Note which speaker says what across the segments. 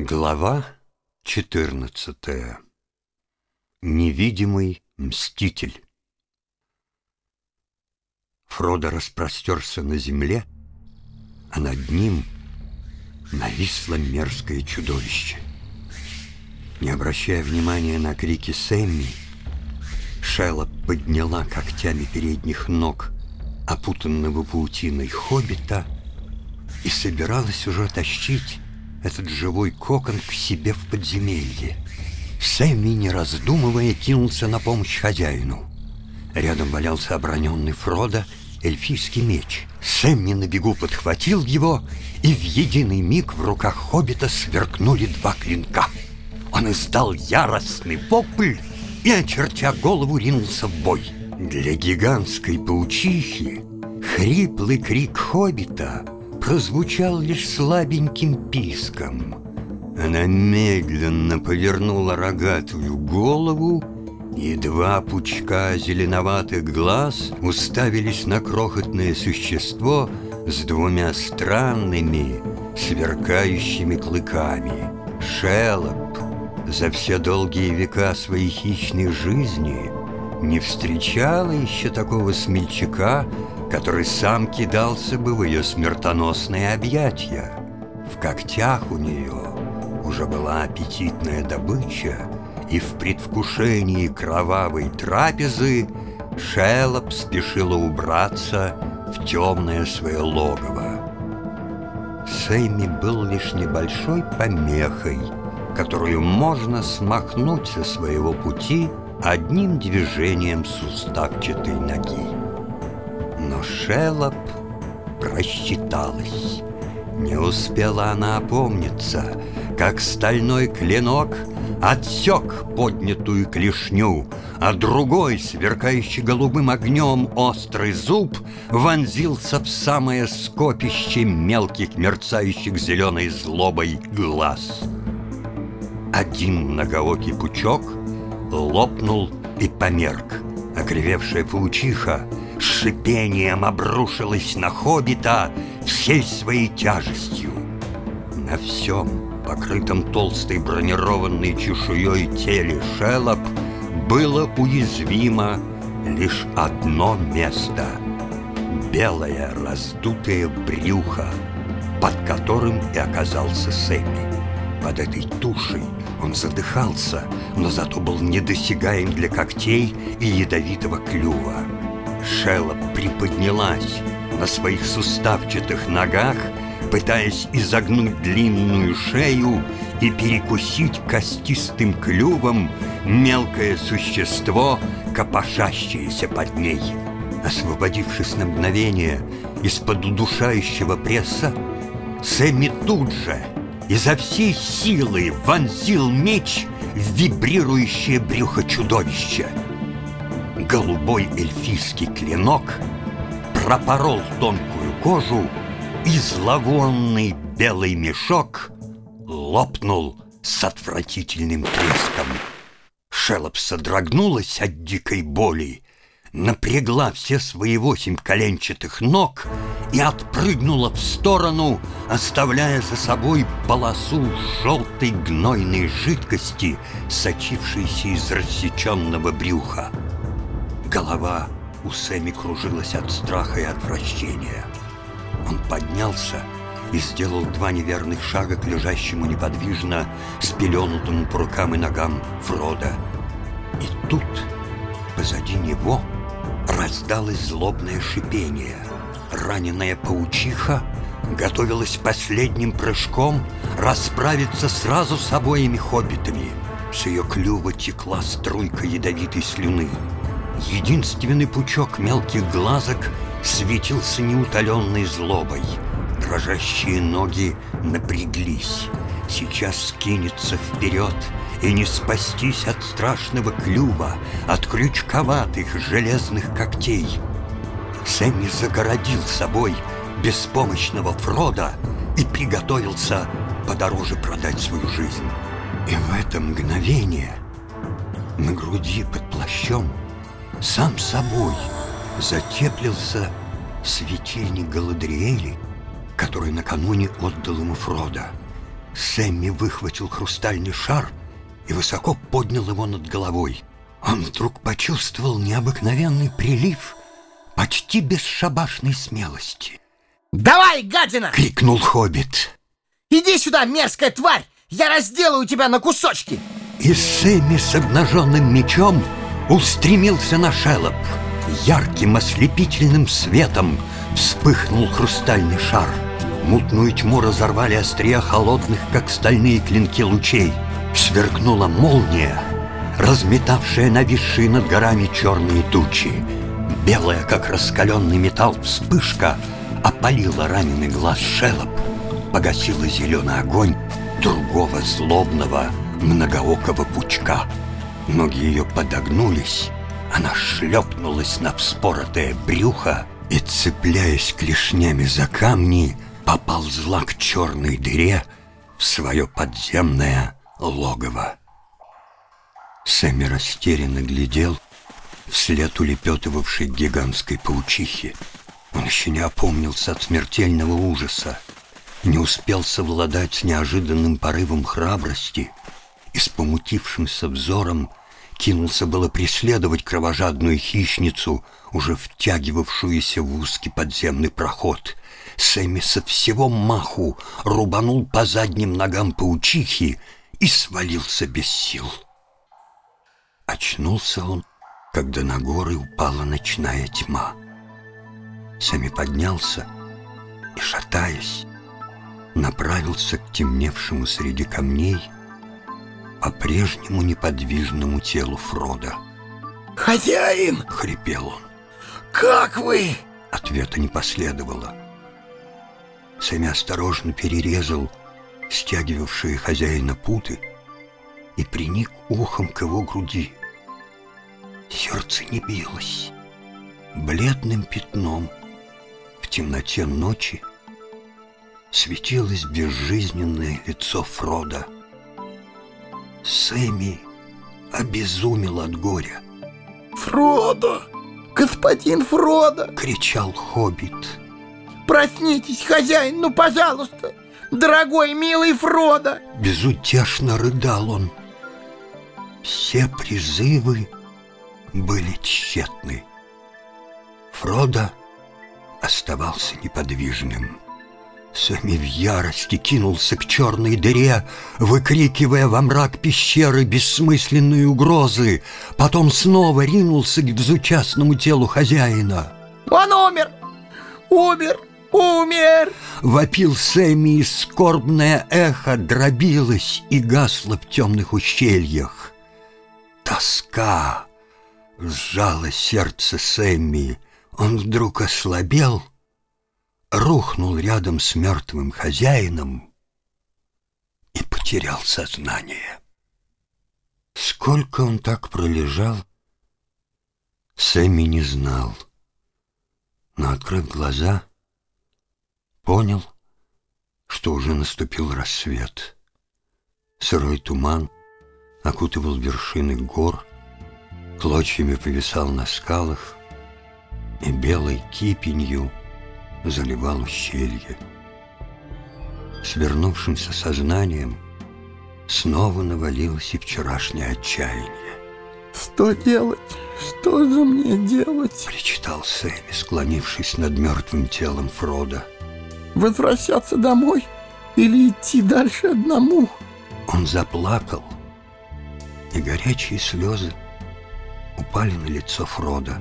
Speaker 1: Глава 14 Невидимый мститель Фродо распростерся на земле, а над ним нависло мерзкое чудовище. Не обращая внимания на крики Сэмми, Шелла подняла когтями передних ног опутанного паутиной хоббита и собиралась уже тащить этот живой кокон к себе в подземелье. Сэмми, не раздумывая, кинулся на помощь хозяину. Рядом валялся оброненный Фродо эльфийский меч. Сэмми на бегу подхватил его, и в единый миг в руках хоббита сверкнули два клинка. Он издал яростный вопль и, очертя голову, ринулся в бой. Для гигантской паучихи хриплый крик хоббита — прозвучал лишь слабеньким писком. Она медленно повернула рогатую голову, и два пучка зеленоватых глаз уставились на крохотное существо с двумя странными, сверкающими клыками. Шелоп за все долгие века своей хищной жизни не встречала еще такого смельчака, который сам кидался бы в ее смертоносные объятия. В когтях у нее уже была аппетитная добыча, и в предвкушении кровавой трапезы Шелоп спешила убраться в темное свое логово. Сэмми был лишь небольшой помехой, которую можно смахнуть со своего пути одним движением суставчатой ноги. Но Шелоп просчиталась. Не успела она опомниться, как стальной клинок отсек поднятую клешню, а другой, сверкающий голубым огнем острый зуб, вонзился в самое скопище мелких, мерцающих зеленой злобой глаз. Один многоокий пучок лопнул и померк. Окривевшая паучиха шипением обрушилась на хоббита всей своей тяжестью. На всем, покрытом толстой бронированной чешуей теле шелоп, было уязвимо лишь одно место — белое раздутое брюхо, под которым и оказался Сэмми. Под этой тушей он задыхался, но зато был недосягаем для когтей и ядовитого клюва. Шелла приподнялась на своих суставчатых ногах, пытаясь изогнуть длинную шею и перекусить костистым клювом мелкое существо, копошащееся под ней. Освободившись на мгновение из-под удушающего пресса, Сэмми тут же изо всей силы вонзил меч в вибрирующее брюхо чудовища — голубой эльфийский клинок пропорол тонкую кожу, и зловонный белый мешок лопнул с отвратительным треском. Шелоп содрогнулась от дикой боли, напрягла все свои восемь коленчатых ног и отпрыгнула в сторону, оставляя за собой полосу желтой гнойной жидкости, сочившейся из рассеченного брюха. Голова у Сэмми кружилась от страха и отвращения. Он поднялся и сделал два неверных шага к лежащему неподвижно, спеленутому по рукам и ногам Фрода. И тут, позади него, раздалось злобное шипение. Раненая паучиха готовилась последним прыжком расправиться сразу с обоими хоббитами. С ее клюва текла струйка ядовитой слюны. Единственный пучок мелких глазок светился неутоленной злобой. Дрожащие ноги напряглись. Сейчас скинется вперед и не спастись от страшного клюва, от крючковатых железных когтей. Сэмми загородил собой беспомощного Фрода и приготовился подороже продать свою жизнь. И в это мгновение на груди под плащом сам собой затеплился светильник Галадриэли, который накануне отдал ему Фродо. Сэмми выхватил хрустальный шар и высоко поднял его над головой. Он вдруг почувствовал необыкновенный прилив почти бесшабашной смелости.
Speaker 2: «Давай, гадина!»
Speaker 1: — крикнул Хоббит.
Speaker 2: «Иди сюда, мерзкая тварь! Я разделаю тебя на кусочки!»
Speaker 1: И Сэмми с обнаженным мечом устремился на шелоп. Ярким ослепительным светом вспыхнул хрустальный шар. Мутную тьму разорвали острия холодных, как стальные клинки лучей. Сверкнула молния, разметавшая нависшие над горами черные тучи. Белая, как раскаленный металл, вспышка опалила раненый глаз шелоп, погасила зеленый огонь другого злобного, многоокого пучка. Ноги ее подогнулись, она шлепнулась на вспоротое брюхо и, цепляясь клешнями за камни, поползла к черной дыре в свое подземное логово. Сэмми растерянно глядел вслед улепетывавшей гигантской паучихи. Он еще не опомнился от смертельного ужаса, не успел совладать с неожиданным порывом храбрости и с помутившимся взором кинулся было преследовать кровожадную хищницу, уже втягивавшуюся в узкий подземный проход. Сэмми со всего маху рубанул по задним ногам паучихи и свалился без сил. Очнулся он, когда на горы упала ночная тьма. Сэмми поднялся и, шатаясь, направился к темневшему среди камней по-прежнему неподвижному телу Фрода.
Speaker 2: «Хозяин!»
Speaker 1: — хрипел он.
Speaker 2: «Как вы?»
Speaker 1: Ответа не последовало. Сэмми осторожно перерезал стягивавшие хозяина путы и приник ухом к его груди. Сердце не билось. Бледным пятном в темноте ночи светилось безжизненное лицо Фрода. Сэмми обезумел от горя.
Speaker 2: «Фродо! Господин Фродо!»
Speaker 1: — кричал Хоббит.
Speaker 2: «Проснитесь, хозяин, ну, пожалуйста! Дорогой, милый Фродо!»
Speaker 1: Безутешно рыдал он. Все призывы были тщетны. Фродо оставался неподвижным. Сами в ярости кинулся к черной дыре, выкрикивая во мрак пещеры бессмысленные угрозы. Потом снова ринулся к безучастному телу хозяина.
Speaker 2: «Он умер! Умер! Умер!»
Speaker 1: Вопил Сэмми, и скорбное эхо дробилось и гасло в темных ущельях. Тоска сжала сердце Сэмми. Он вдруг ослабел — рухнул рядом с мертвым хозяином и потерял сознание. Сколько он так пролежал, Сэмми не знал, но, открыв глаза, понял, что уже наступил рассвет. Сырой туман окутывал вершины гор, клочьями повисал на скалах и белой кипенью — заливал ущелье. Свернувшимся сознанием снова навалилось и вчерашнее отчаяние.
Speaker 2: «Что делать? Что же мне делать?»
Speaker 1: — причитал Сэмми, склонившись над мертвым телом Фрода.
Speaker 2: «Возвращаться домой или идти дальше одному?»
Speaker 1: Он заплакал, и горячие слезы упали на лицо Фрода.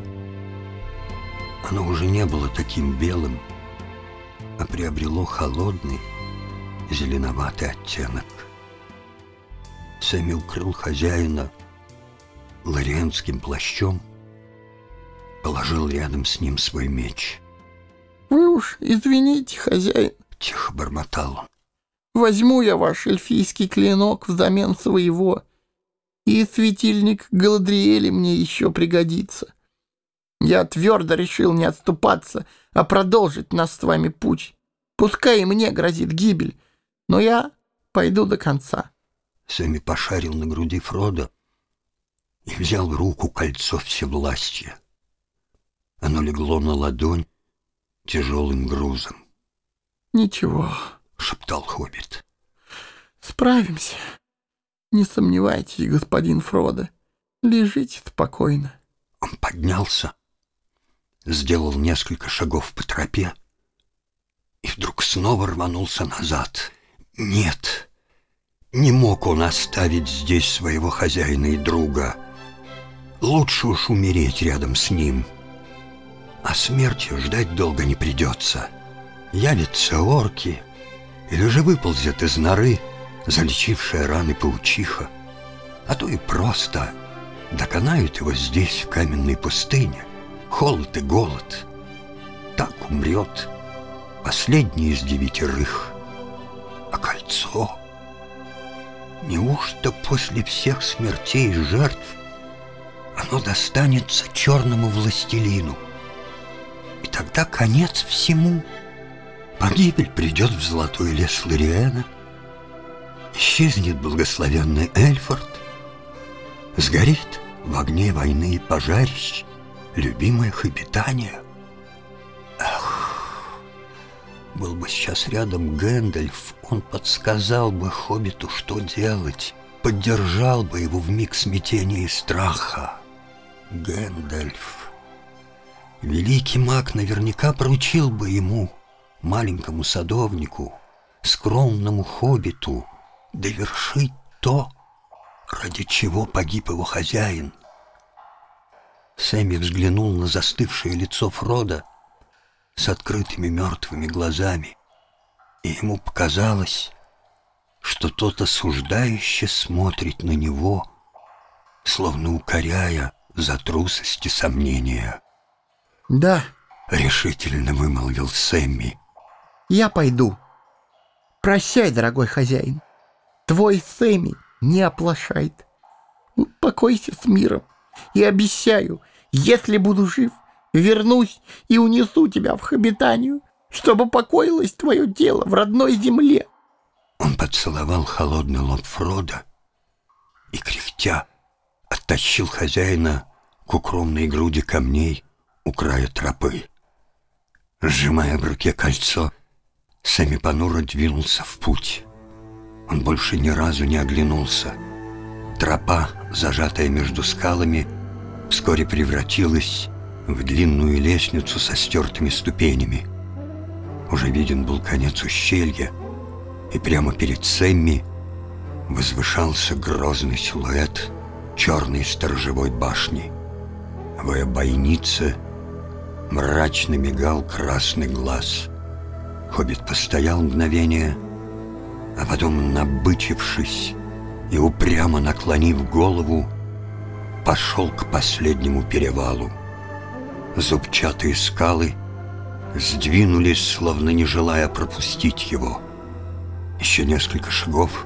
Speaker 1: Оно уже не было таким белым, а приобрело холодный, зеленоватый оттенок. Сэмми укрыл хозяина лориенским плащом, положил рядом с ним свой меч.
Speaker 2: «Вы уж извините, хозяин», —
Speaker 1: тихо бормотал он.
Speaker 2: «Возьму я ваш эльфийский клинок взамен своего, и светильник Галадриэля мне еще пригодится. Я твердо решил не отступаться, а продолжить нас с вами путь. Пускай и мне грозит гибель, но я пойду до конца.
Speaker 1: Сэмми пошарил на груди Фрода и взял в руку кольцо всевластия. Оно легло на ладонь тяжелым грузом.
Speaker 2: «Ничего», —
Speaker 1: шептал Хоббит.
Speaker 2: Справимся. Не сомневайтесь, господин Фродо. Лежите спокойно.
Speaker 1: Он поднялся, сделал несколько шагов по тропе и вдруг снова рванулся назад. Нет, не мог он оставить здесь своего хозяина и друга. Лучше уж умереть рядом с ним. А смерти ждать долго не придется. Явятся орки, или же выползет из норы залечившая раны паучиха, а то и просто доконают его здесь, в каменной пустыне, холод и голод. Так умрет последний из девятерых. А кольцо... Неужто после всех смертей и жертв оно достанется черному властелину? И тогда конец всему. Погибель придет в золотой лес Лориэна, исчезнет благословенный Эльфорд, сгорит в огне войны и пожарищ любимое их обитание. Эх, был бы сейчас рядом Гэндальф, он подсказал бы хоббиту, что делать, поддержал бы его в миг смятения и страха. Гэндальф. Великий маг наверняка поручил бы ему, маленькому садовнику, скромному хоббиту, довершить то, ради чего погиб его хозяин. Сэмми взглянул на застывшее лицо Фрода с открытыми мертвыми глазами, и ему показалось, что тот осуждающе смотрит на него, словно укоряя за трусость и сомнения.
Speaker 2: «Да», —
Speaker 1: решительно вымолвил Сэмми.
Speaker 2: «Я пойду. Прощай, дорогой хозяин. Твой Сэмми не оплошает. Покойся с миром. И обещаю, если буду жив, вернусь и унесу тебя в Хобитанию, чтобы покоилось твое тело в родной земле».
Speaker 1: Он поцеловал холодный лоб Фрода и, кряхтя, оттащил хозяина к укромной груди камней у края тропы. Сжимая в руке кольцо, Сами понуро двинулся в путь. Он больше ни разу не оглянулся. Тропа, зажатая между скалами, вскоре превратилась в длинную лестницу со стертыми ступенями. Уже виден был конец ущелья, и прямо перед Сэмми возвышался грозный силуэт черной сторожевой башни. В ее бойнице мрачно мигал красный глаз. Хоббит постоял мгновение, а потом, набычившись и упрямо наклонив голову, пошел к последнему перевалу. Зубчатые скалы сдвинулись, словно не желая пропустить его. Еще несколько шагов,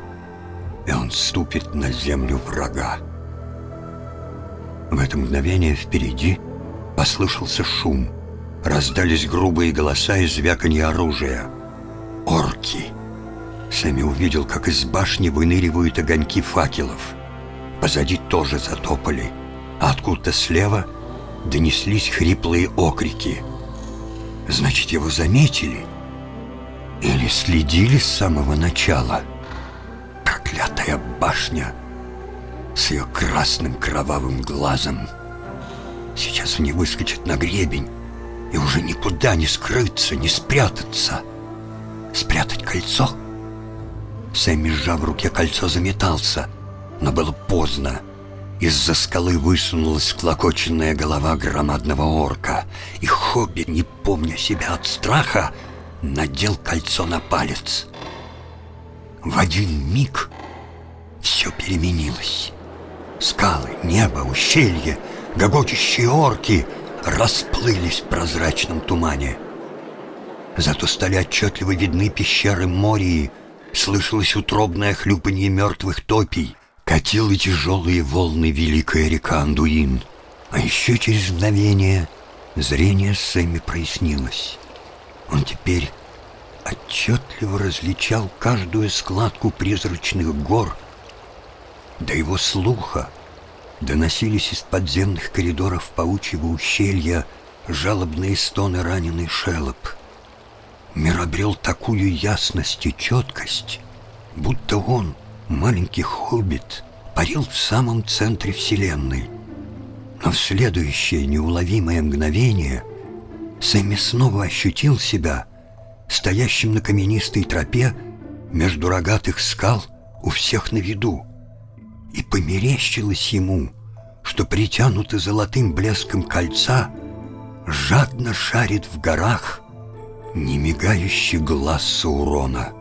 Speaker 1: и он ступит на землю врага. В это мгновение впереди послышался шум. Раздались грубые голоса и звяканье оружия. «Орки!» Сами увидел, как из башни выныривают огоньки факелов. Позади тоже затопали, а откуда-то слева донеслись хриплые окрики. Значит, его заметили? Или следили с самого начала? Проклятая башня с ее красным кровавым глазом. Сейчас они выскочат на гребень, и уже никуда не скрыться, не спрятаться. Спрятать кольцо — Сэмми, сжав в руке кольцо, заметался, но было поздно. Из-за скалы высунулась клокоченная голова громадного орка, и Хобби, не помня себя от страха, надел кольцо на палец. В один миг все переменилось. Скалы, небо, ущелье, гогочущие орки расплылись в прозрачном тумане. Зато стали отчетливо видны пещеры Мории, Слышалось утробное хлюпанье мертвых топий. Катила тяжелые волны великая река Андуин. А еще через мгновение зрение Сэмми прояснилось. Он теперь отчетливо различал каждую складку призрачных гор. До его слуха доносились из подземных коридоров паучьего ущелья жалобные стоны раненый шелоп — Мир обрел такую ясность и четкость, будто он, маленький хоббит, парил в самом центре Вселенной. Но в следующее неуловимое мгновение Сэмми снова ощутил себя стоящим на каменистой тропе между рогатых скал у всех на виду. И померещилось ему, что притянутый золотым блеском кольца жадно шарит в горах немигающий глаз Саурона.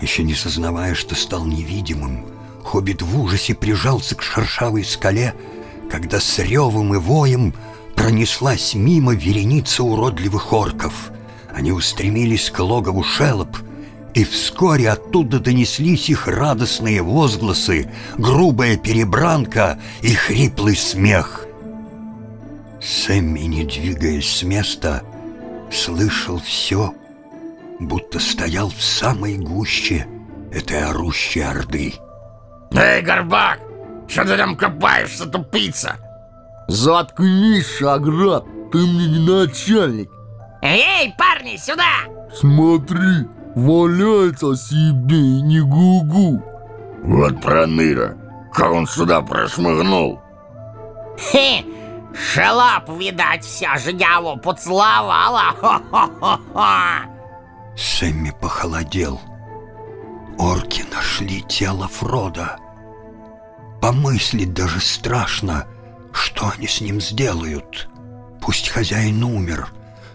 Speaker 1: Еще не сознавая, что стал невидимым, Хоббит в ужасе прижался к шершавой скале, когда с ревом и воем пронеслась мимо вереница уродливых орков. Они устремились к логову Шелоп, и вскоре оттуда донеслись их радостные возгласы, грубая перебранка и хриплый смех. Сэмми, не двигаясь с места, слышал все, будто стоял в самой гуще этой орущей орды.
Speaker 3: Эй, Горбак, что ты там копаешься, тупица?
Speaker 4: Заткнись, Шаград, ты мне не начальник.
Speaker 5: Эй, парни, сюда!
Speaker 4: Смотри, валяется себе не гугу.
Speaker 3: Вот проныра, как он сюда прошмыгнул.
Speaker 5: Хе, шалап, видать, вся его поцеловала.
Speaker 1: Сэмми похолодел. Орки нашли тело Фрода. Помыслить даже страшно, что они с ним сделают. Пусть хозяин умер,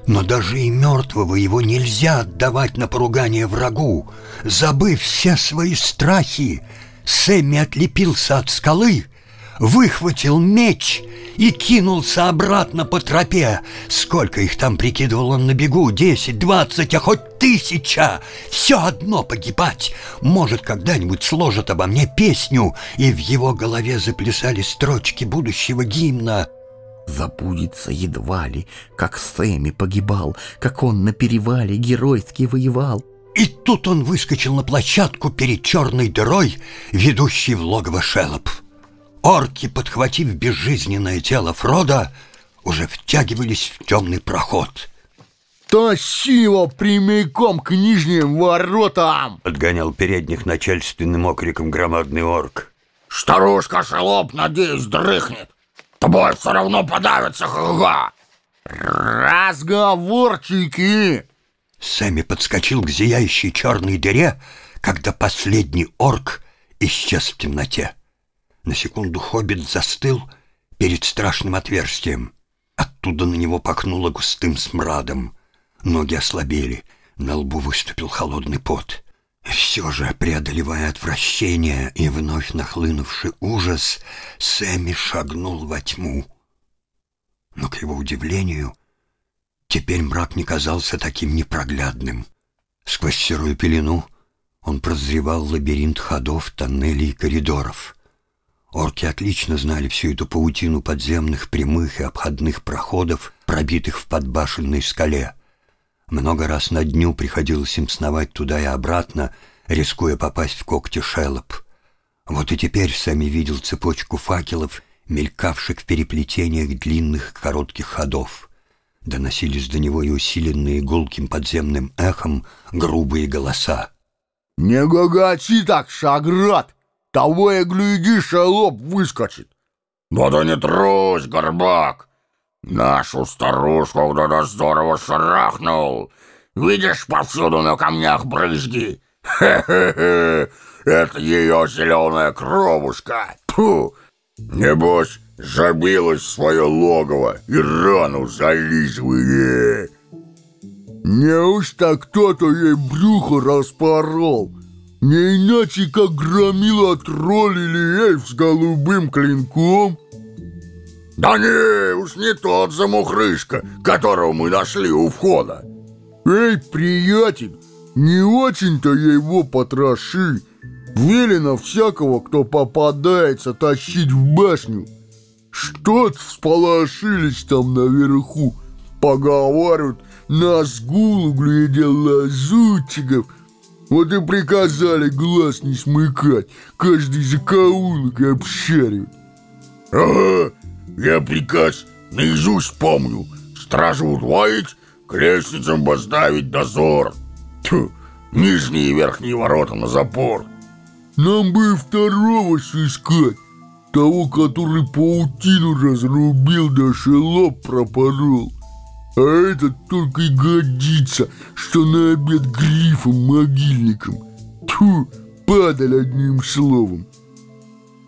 Speaker 1: но даже и мертвого его нельзя отдавать на поругание врагу. Забыв все свои страхи, Сэмми отлепился от скалы, выхватил меч и кинулся обратно по тропе. Сколько их там прикидывал он на бегу? Десять, двадцать, а хоть тысяча! Все одно погибать! Может, когда-нибудь сложат обо мне песню, и в его голове заплясали строчки будущего гимна.
Speaker 4: Забудется едва ли, как Сэмми погибал, как он на перевале геройски воевал.
Speaker 1: И тут он выскочил на площадку перед черной дырой, ведущей в логово Шелоп. Орки, подхватив безжизненное тело Фрода, уже втягивались в темный проход.
Speaker 4: Тащи его прямиком к нижним воротам!
Speaker 1: Отгонял передних начальственным окриком громадный орк.
Speaker 3: Старушка Шелоп, надеюсь, дрыхнет. Тобой все равно подавится ха-ха.
Speaker 4: Разговорчики!
Speaker 1: Сэмми подскочил к зияющей черной дыре, когда последний орк исчез в темноте. На секунду хоббит застыл перед страшным отверстием. Оттуда на него пахнуло густым смрадом. Ноги ослабели, на лбу выступил холодный пот. Все же, преодолевая отвращение и вновь нахлынувший ужас, Сэмми шагнул во тьму. Но, к его удивлению, теперь мрак не казался таким непроглядным. Сквозь серую пелену он прозревал лабиринт ходов, тоннелей и коридоров. Орки отлично знали всю эту паутину подземных прямых и обходных проходов, пробитых в подбашенной скале. Много раз на дню приходилось им сновать туда и обратно, рискуя попасть в когти шелоп. Вот и теперь сами видел цепочку факелов, мелькавших в переплетениях длинных коротких ходов. Доносились до него и усиленные гулким подземным эхом грубые голоса.
Speaker 4: Не гагачи так, Шаград! Того и гляди, шалоп выскочит.
Speaker 3: Да да не трусь, Горбак. Нашу старушку кто-то здорово шарахнул. Видишь, повсюду на камнях брызги. Хе-хе-хе, это ее зеленая кровушка. Фу, небось, забилась в свое логово и рану зализывает.
Speaker 4: Неужто кто-то ей брюхо распорол? Не иначе, как громила тролль или эльф с голубым клинком?
Speaker 3: Да не, уж не тот замухрышка, которого мы нашли у входа.
Speaker 4: Эй, приятель, не очень-то я его потроши. Велено всякого, кто попадается, тащить в башню. Что-то всполошились там наверху. Поговаривают, на сгулу глядел лазутчиков. Вот и приказали глаз не смыкать, каждый закоулок обшаривать.
Speaker 3: Ага, я приказ наизусть помню. Стражу удвоить, к лестницам поставить дозор. Тьфу, нижние и верхние ворота на запор.
Speaker 4: Нам бы и второго сыскать. Того, который паутину разрубил, да шелоп пропорол. А этот только и годится, что на обед грифом-могильником. Тьфу, падаль одним словом.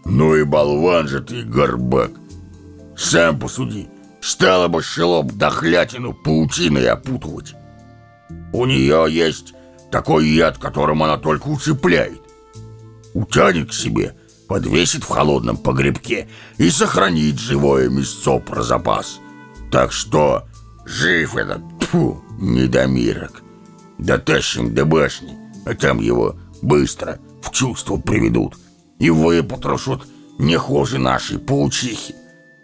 Speaker 3: Ну и болван же ты, горбак. Сам посуди. Стало бы шелоп дохлятину паутиной опутывать. У нее есть такой яд, которым она только уцепляет. Утянет к себе, подвесит в холодном погребке и сохранит живое мясцо про запас. Так что жив этот, фу, недомирок. Дотащим до башни, а там его быстро в чувство приведут и выпотрошат не хуже нашей паучихи.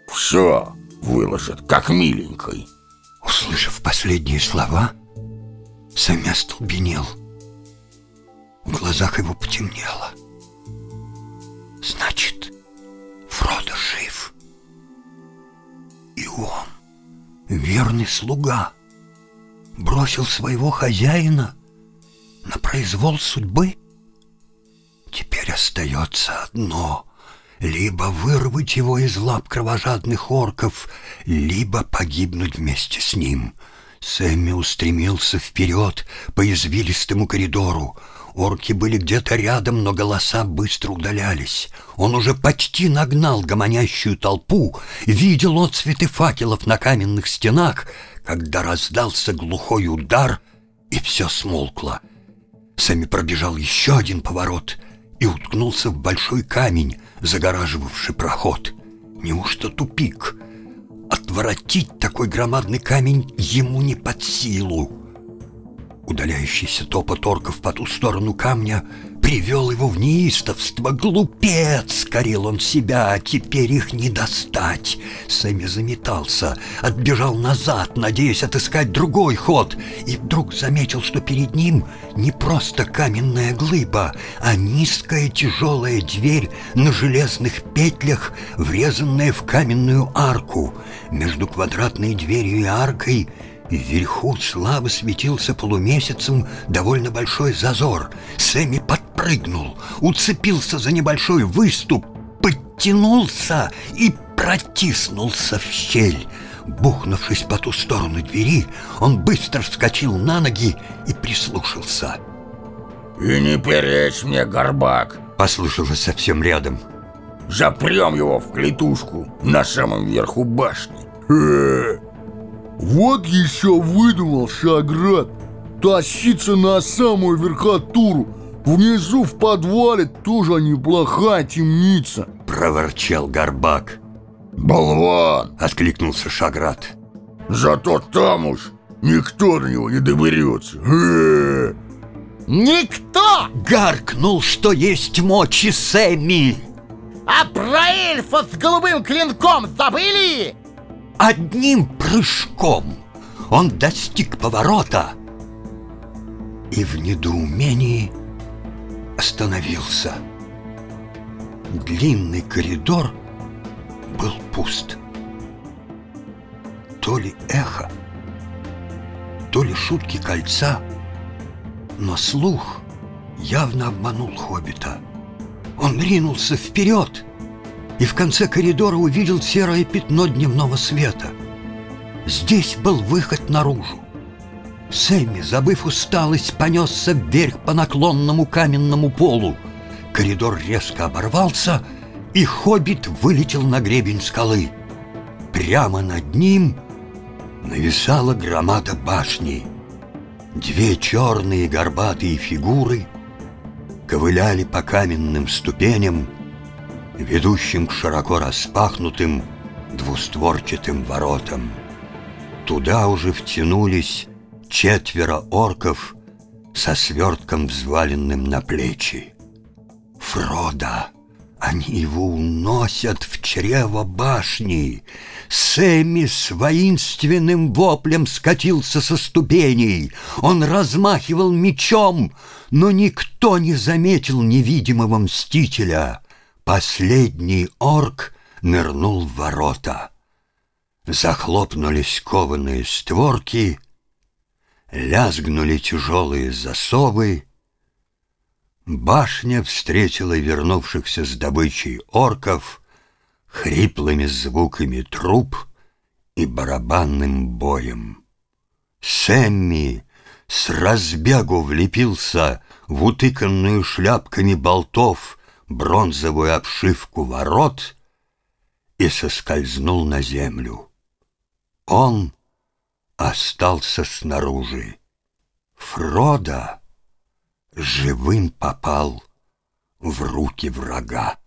Speaker 3: Все выложат, как миленькой.
Speaker 1: Услышав последние слова, Сэмми остолбенел. В глазах его потемнело. Значит, Фродо жив. И он, верный слуга, бросил своего хозяина на произвол судьбы. Теперь остается одно — либо вырвать его из лап кровожадных орков, либо погибнуть вместе с ним. Сэмми устремился вперед по извилистому коридору. Орки были где-то рядом, но голоса быстро удалялись. Он уже почти нагнал гомонящую толпу, видел отцветы факелов на каменных стенах, когда раздался глухой удар, и все смолкло. Сэмми пробежал еще один поворот и уткнулся в большой камень, загораживавший проход. Неужто тупик? Отворотить такой громадный камень ему не под силу. Удаляющийся топот орков по ту сторону камня привел его в неистовство. «Глупец!» — корил он себя, теперь их не достать. Сэмми заметался, отбежал назад, надеясь отыскать другой ход, и вдруг заметил, что перед ним не просто каменная глыба, а низкая тяжелая дверь на железных петлях, врезанная в каменную арку. Между квадратной дверью и аркой — Вверху слабо светился полумесяцем довольно большой зазор. Сэмми подпрыгнул, уцепился за небольшой выступ, подтянулся и протиснулся в щель. Бухнувшись по ту сторону двери, он быстро вскочил на ноги и прислушался.
Speaker 3: «И не перечь мне, горбак!»
Speaker 1: Послышалось совсем рядом.
Speaker 3: «Запрем его в клетушку на самом верху башни!» Э,
Speaker 4: Вот еще выдумал Шаград тащиться на самую верхотуру. Внизу в подвале тоже неплохая темница.
Speaker 1: Проворчал Горбак.
Speaker 3: «Болван!
Speaker 1: Откликнулся Шаград.
Speaker 3: Зато там уж никто до него не доберется!» Э,
Speaker 2: Никто!
Speaker 1: Гаркнул, что есть мочи Сэмми.
Speaker 2: А про эльфа с голубым клинком забыли?
Speaker 1: Одним прыжком он достиг поворота и в недоумении остановился. Длинный коридор был пуст. То ли эхо, то ли шутки кольца, но слух явно обманул хоббита. Он ринулся вперед и в конце коридора увидел серое пятно дневного света. Здесь был выход наружу. Сэмми, забыв усталость, понесся вверх по наклонному каменному полу. Коридор резко оборвался, и хоббит вылетел на гребень скалы. Прямо над ним нависала громада башни. Две черные горбатые фигуры ковыляли по каменным ступеням, ведущим к широко распахнутым двустворчатым воротам. Туда уже втянулись четверо орков со свертком, взваленным на плечи. Фрода! Они его уносят в чрево башни. Сэмми с воинственным воплем скатился со ступеней. Он размахивал мечом, но никто не заметил невидимого мстителя. Последний орк нырнул в ворота. Захлопнулись кованые створки, лязгнули тяжелые засовы, Башня встретила вернувшихся с добычей орков хриплыми звуками труб и барабанным боем. Сэмми с разбегу влепился в утыканную шляпками болтов бронзовую обшивку ворот и соскользнул на землю. Он остался снаружи. Фрода живым попал в руки врага.